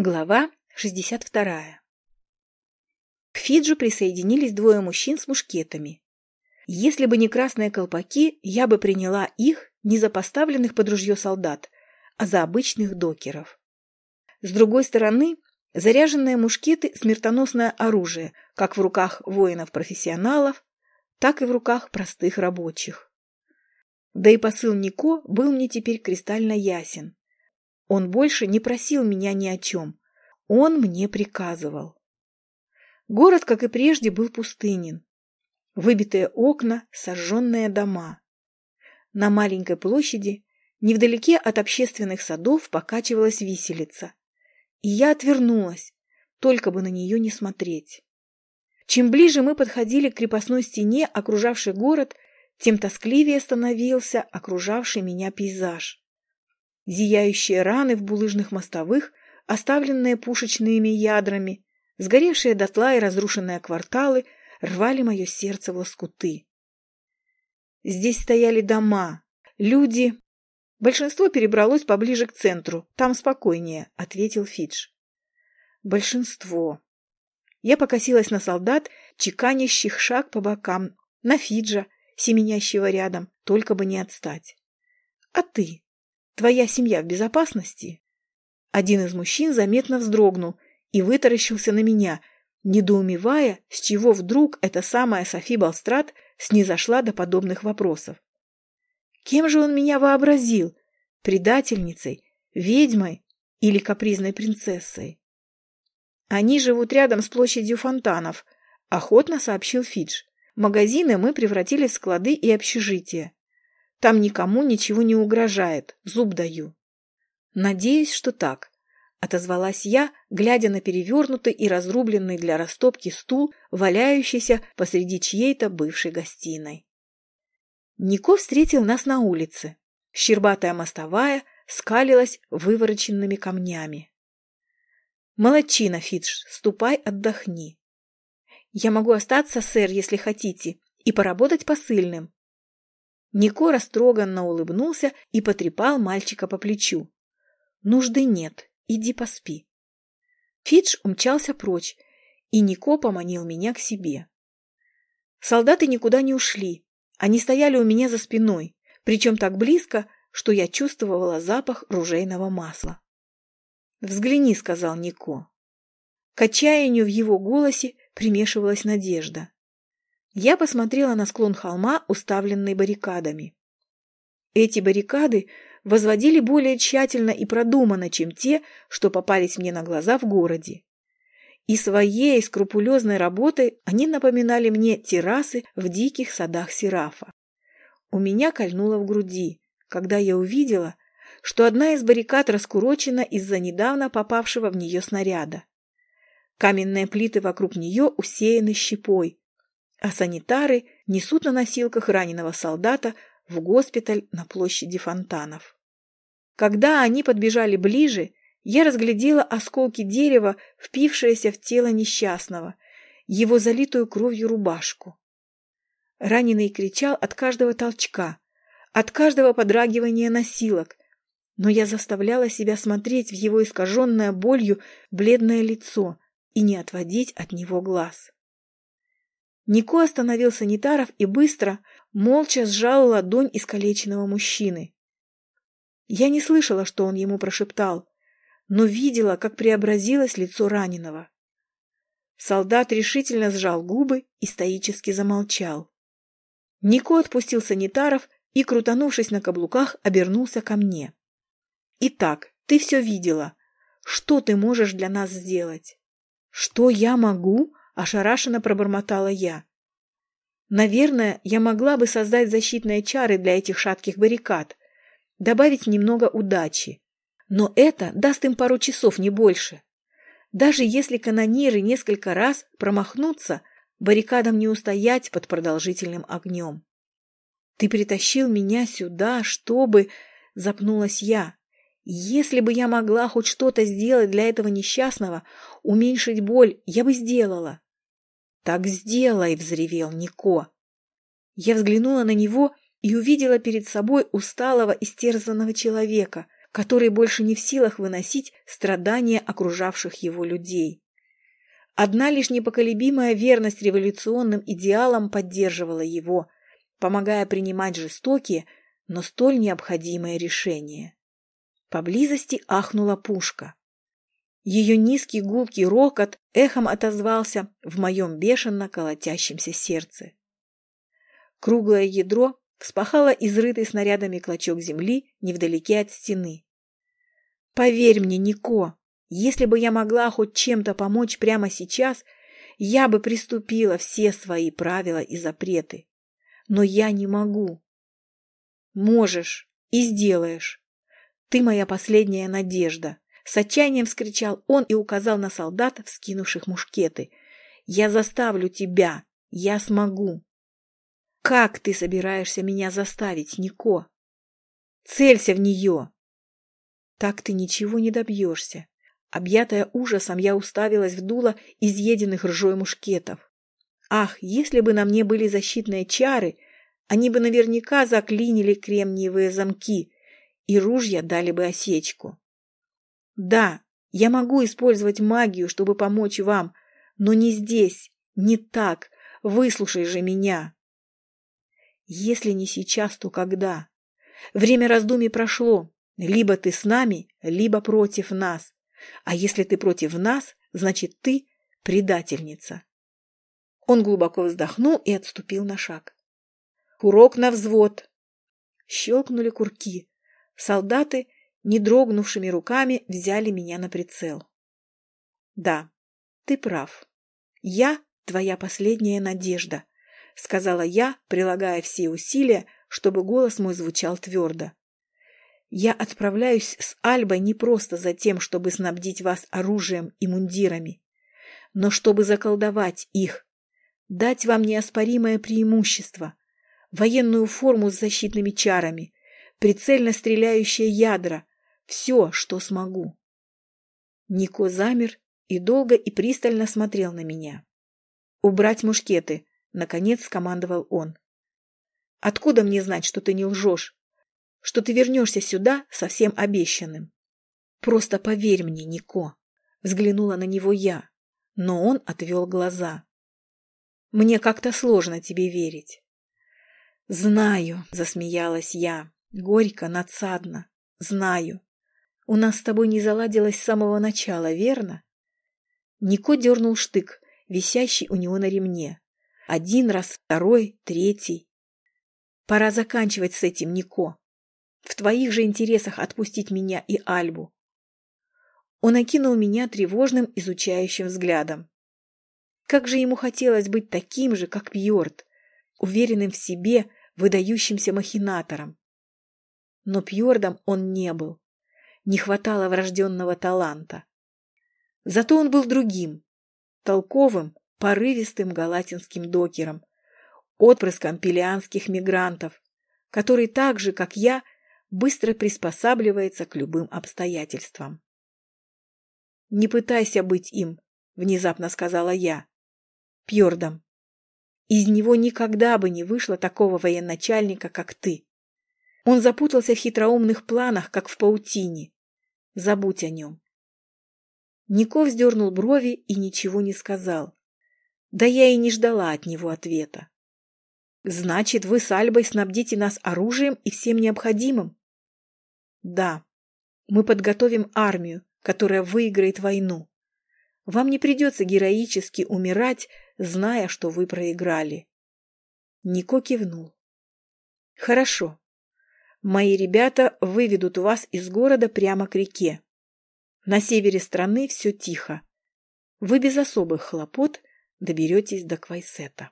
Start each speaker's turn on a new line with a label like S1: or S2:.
S1: Глава 62. К Фиджу присоединились двое мужчин с мушкетами. Если бы не красные колпаки, я бы приняла их не за поставленных под ружье солдат, а за обычных докеров. С другой стороны, заряженные мушкеты – смертоносное оружие, как в руках воинов-профессионалов, так и в руках простых рабочих. Да и посыл Нико был мне теперь кристально ясен. Он больше не просил меня ни о чем. Он мне приказывал. Город, как и прежде, был пустынен. Выбитые окна, сожженные дома. На маленькой площади, невдалеке от общественных садов, покачивалась виселица. И я отвернулась, только бы на нее не смотреть. Чем ближе мы подходили к крепостной стене, окружавшей город, тем тоскливее становился окружавший меня пейзаж. Зияющие раны в булыжных мостовых, оставленные пушечными ядрами, сгоревшие дотла и разрушенные кварталы рвали мое сердце в лоскуты. Здесь стояли дома, люди. Большинство перебралось поближе к центру, там спокойнее, — ответил Фидж. Большинство. Я покосилась на солдат, чеканящих шаг по бокам, на Фиджа, семенящего рядом, только бы не отстать. А ты? Твоя семья в безопасности?» Один из мужчин заметно вздрогнул и вытаращился на меня, недоумевая, с чего вдруг эта самая Софи Балстрат снизошла до подобных вопросов. Кем же он меня вообразил? Предательницей, ведьмой или капризной принцессой? Они живут рядом с площадью фонтанов, охотно сообщил Фидж. Магазины мы превратили в склады и общежития. Там никому ничего не угрожает, зуб даю. Надеюсь, что так, отозвалась я, глядя на перевернутый и разрубленный для растопки стул, валяющийся посреди чьей-то бывшей гостиной. Нико встретил нас на улице. Щербатая мостовая скалилась вывороченными камнями. «Молодчина, Фидж, ступай отдохни». «Я могу остаться, сэр, если хотите, и поработать посыльным», Нико растроганно улыбнулся и потрепал мальчика по плечу. «Нужды нет, иди поспи». Фидж умчался прочь, и Нико поманил меня к себе. Солдаты никуда не ушли, они стояли у меня за спиной, причем так близко, что я чувствовала запах ружейного масла. «Взгляни», — сказал Нико. К отчаянию в его голосе примешивалась надежда. Я посмотрела на склон холма, уставленный баррикадами. Эти баррикады возводили более тщательно и продуманно, чем те, что попались мне на глаза в городе. И своей скрупулезной работой они напоминали мне террасы в диких садах Серафа. У меня кольнуло в груди, когда я увидела, что одна из баррикад раскурочена из-за недавно попавшего в нее снаряда. Каменные плиты вокруг нее усеяны щепой, а санитары несут на носилках раненого солдата в госпиталь на площади фонтанов. Когда они подбежали ближе, я разглядела осколки дерева, впившиеся в тело несчастного, его залитую кровью рубашку. Раненый кричал от каждого толчка, от каждого подрагивания носилок, но я заставляла себя смотреть в его искаженное болью бледное лицо и не отводить от него глаз. Нико остановил санитаров и быстро, молча сжал ладонь искалеченного мужчины. Я не слышала, что он ему прошептал, но видела, как преобразилось лицо раненого. Солдат решительно сжал губы и стоически замолчал. Нико отпустил санитаров и, крутанувшись на каблуках, обернулся ко мне. «Итак, ты все видела. Что ты можешь для нас сделать?» «Что я могу?» Ошарашенно пробормотала я. Наверное, я могла бы создать защитные чары для этих шатких баррикад, добавить немного удачи. Но это даст им пару часов, не больше. Даже если канониры несколько раз промахнутся, баррикадам не устоять под продолжительным огнем. Ты притащил меня сюда, чтобы... Запнулась я. Если бы я могла хоть что-то сделать для этого несчастного, уменьшить боль, я бы сделала. «Так сделай!» — взревел Нико. Я взглянула на него и увидела перед собой усталого, истерзанного человека, который больше не в силах выносить страдания окружавших его людей. Одна лишь непоколебимая верность революционным идеалам поддерживала его, помогая принимать жестокие, но столь необходимые решения. Поблизости ахнула пушка. Ее низкий гулкий рокот эхом отозвался в моем бешено колотящемся сердце. Круглое ядро вспахало изрытый снарядами клочок земли невдалеке от стены. Поверь мне, Нико, если бы я могла хоть чем-то помочь прямо сейчас, я бы приступила все свои правила и запреты. Но я не могу. Можешь и сделаешь. Ты моя последняя надежда. С отчаянием вскричал он и указал на солдат, вскинувших мушкеты. Я заставлю тебя. Я смогу. Как ты собираешься меня заставить, Нико? Целься в нее. Так ты ничего не добьешься. Объятая ужасом, я уставилась в дуло изъеденных ржой мушкетов. Ах, если бы на мне были защитные чары, они бы наверняка заклинили кремниевые замки, и ружья дали бы осечку. Да, я могу использовать магию, чтобы помочь вам, но не здесь, не так. Выслушай же меня. Если не сейчас, то когда? Время раздумий прошло. Либо ты с нами, либо против нас. А если ты против нас, значит, ты предательница. Он глубоко вздохнул и отступил на шаг. Курок на взвод. Щелкнули курки. Солдаты, не дрогнувшими руками, взяли меня на прицел. Да, ты прав. Я твоя последняя надежда, сказала я, прилагая все усилия, чтобы голос мой звучал твердо. Я отправляюсь с Альбой не просто за тем, чтобы снабдить вас оружием и мундирами, но чтобы заколдовать их, дать вам неоспоримое преимущество, военную форму с защитными чарами, прицельно стреляющие ядра, все, что смогу. Нико замер и долго и пристально смотрел на меня. «Убрать мушкеты!» — наконец скомандовал он. «Откуда мне знать, что ты не лжешь? что ты вернешься сюда со всем обещанным. Просто поверь мне, Нико, взглянула на него я, но он отвел глаза. Мне как-то сложно тебе верить. Знаю, засмеялась я, горько, надсадно. Знаю. У нас с тобой не заладилось с самого начала, верно? Нико дернул штык, висящий у него на ремне. Один раз, второй, третий. Пора заканчивать с этим, Нико. В твоих же интересах отпустить меня и Альбу. Он окинул меня тревожным, изучающим взглядом. Как же ему хотелось быть таким же, как Пьорд, уверенным в себе, выдающимся махинатором. Но Пьордом он не был. Не хватало врожденного таланта. Зато он был другим, толковым, порывистым галатинским докером, отпрыском пелианских мигрантов, который так же, как я, быстро приспосабливается к любым обстоятельствам. «Не пытайся быть им», — внезапно сказала я. «Пьордом. Из него никогда бы не вышло такого военачальника, как ты. Он запутался в хитроумных планах, как в паутине. Забудь о нем». Нико вздернул брови и ничего не сказал. Да я и не ждала от него ответа. «Значит, вы с Альбой снабдите нас оружием и всем необходимым?» Да, мы подготовим армию, которая выиграет войну. Вам не придется героически умирать, зная, что вы проиграли. Нико кивнул. Хорошо. Мои ребята выведут вас из города прямо к реке. На севере страны все тихо. Вы без особых хлопот доберетесь до Квайсета.